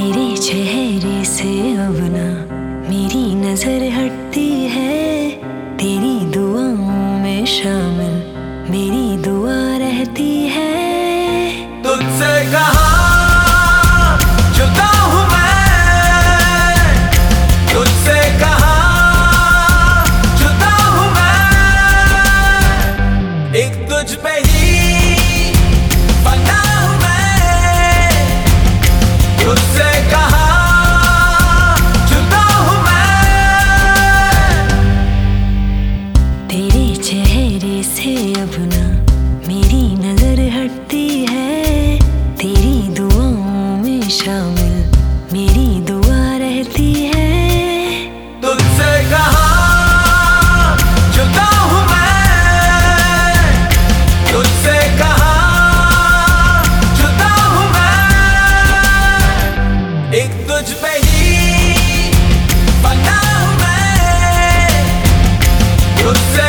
मेरे चेहरे से अब ना मेरी नज़र हटती है तेरी दुआओं में शाम शामिल मेरी दुआ रहती है। तुझसे कहा, जुदा हूँ मैं। तुझसे कहा, जुदा हूँ मैं। एक तुझ पे ही बना हूँ मैं। तुझसे